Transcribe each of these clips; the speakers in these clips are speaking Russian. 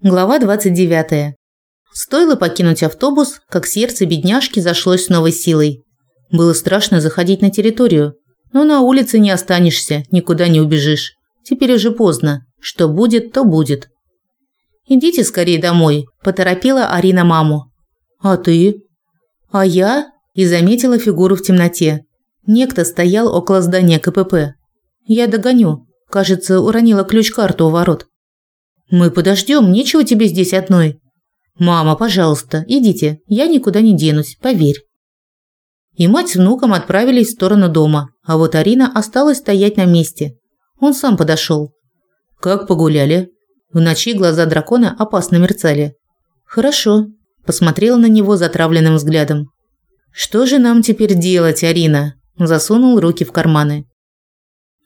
Глава 29. Стоило покинуть автобус, как сердце бедняжки зашлось с новой силой. Было страшно заходить на территорию, но на улице не останешься, никуда не убежишь. Теперь уже поздно. Что будет, то будет. Идите скорее домой, поторопила Арина маму. А ты? А я и заметила фигуру в темноте. Некто стоял около здания КПП. Я догоню. Кажется, уронила ключ-карту у ворот. Мы подождем, нечего тебе здесь одной. Мама, пожалуйста, идите, я никуда не денусь, поверь. И мать с внуком отправились в сторону дома, а вот Арина осталась стоять на месте. Он сам подошел. Как погуляли? В ночи глаза дракона опасно мерцали. Хорошо, посмотрела на него затравленным взглядом. Что же нам теперь делать, Арина? Засунул руки в карманы.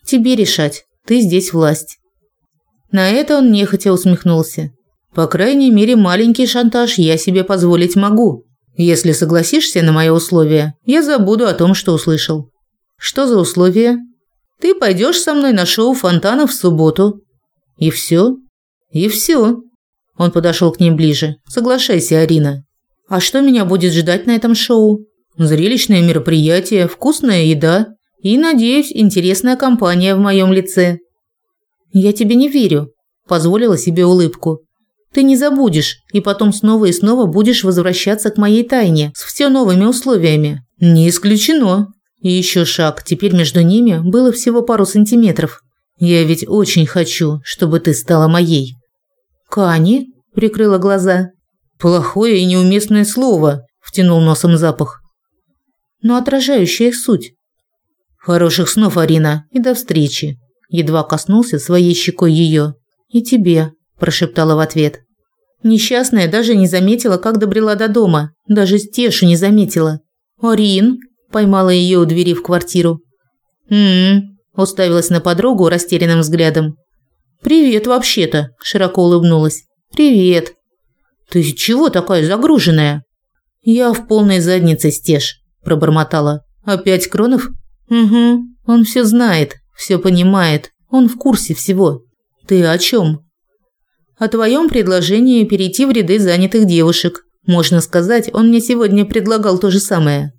Тебе решать. Ты здесь власть. На это он нехотя усмехнулся. По крайней мере, маленький шантаж я себе позволить могу. Если согласишься на мои условия, я забуду о том, что услышал. Что за условия? Ты пойдешь со мной на шоу фонтанов в субботу. И все? И все. Он подошел к ней ближе. Соглашайся, Арина. А что меня будет ждать на этом шоу? Зрелищное мероприятие, вкусная еда и, надеюсь, интересная компания в моем лице. «Я тебе не верю», – позволила себе улыбку. «Ты не забудешь, и потом снова и снова будешь возвращаться к моей тайне с все новыми условиями». «Не исключено». И еще шаг, теперь между ними было всего пару сантиметров. «Я ведь очень хочу, чтобы ты стала моей». «Кани?» – прикрыла глаза. «Плохое и неуместное слово», – втянул носом запах. «Но отражающая суть». «Хороших снов, Арина, и до встречи», едва коснулся своей щекой ее. «И тебе», – прошептала в ответ. Несчастная даже не заметила, как добрела до дома, даже Стешу не заметила. «Арин?» – поймала ее у двери в квартиру. «М-м-м», уставилась на подругу растерянным взглядом. «Привет, вообще-то», – широко улыбнулась. «Привет». «Ты чего такая загруженная?» «Я в полной заднице, Стеш», – пробормотала. «Опять Кронов?» «Угу, он все знает, все понимает, он в курсе всего. Ты о чем? О твоем предложении перейти в ряды занятых девушек. Можно сказать, он мне сегодня предлагал то же самое.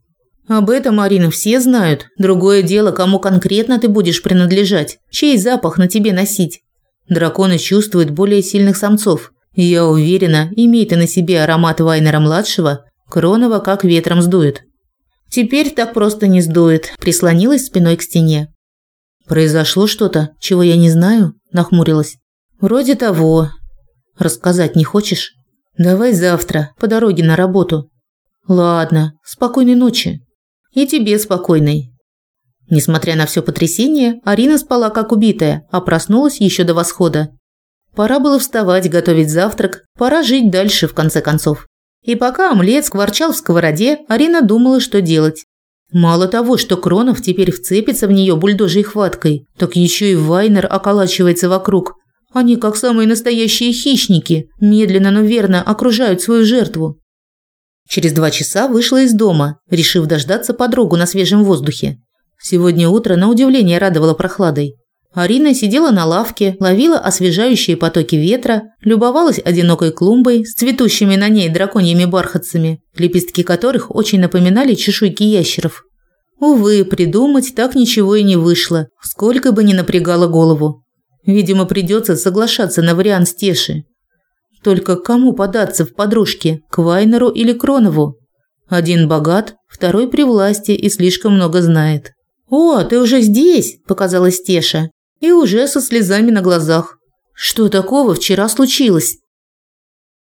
Об этом, Арина, все знают. Другое дело, кому конкретно ты будешь принадлежать, чей запах на тебе носить. Драконы чувствуют более сильных самцов. Я уверена, имеет и на себе аромат Вайнера-младшего, Кронова как ветром сдует. Теперь так просто не сдует, прислонилась спиной к стене. Произошло что-то, чего я не знаю? Нахмурилась. Вроде того. Рассказать не хочешь? Давай завтра, по дороге на работу. Ладно, спокойной ночи. И тебе спокойной. Несмотря на все потрясение, Арина спала как убитая, а проснулась еще до восхода. Пора было вставать, готовить завтрак, пора жить дальше в конце концов. И пока омлет скворчал в сковороде, Арина думала, что делать. Мало того, что Кронов теперь вцепится в нее бульдожьей хваткой, так еще и Вайнер околачивается вокруг. Они, как самые настоящие хищники, медленно, но верно окружают свою жертву. Через два часа вышла из дома, решив дождаться подругу на свежем воздухе. Сегодня утро на удивление радовало прохладой. Арина сидела на лавке, ловила освежающие потоки ветра, любовалась одинокой клумбой с цветущими на ней драконьими бархатцами, лепестки которых очень напоминали чешуйки ящеров. Увы, придумать так ничего и не вышло, сколько бы ни напрягало голову. Видимо, придется соглашаться на вариант Стеши. Только кому податься в подружки, к Вайнеру или Кронову? Один богат, второй при власти и слишком много знает. «О, ты уже здесь!» – показалась Теша и уже со слезами на глазах. Что такого вчера случилось?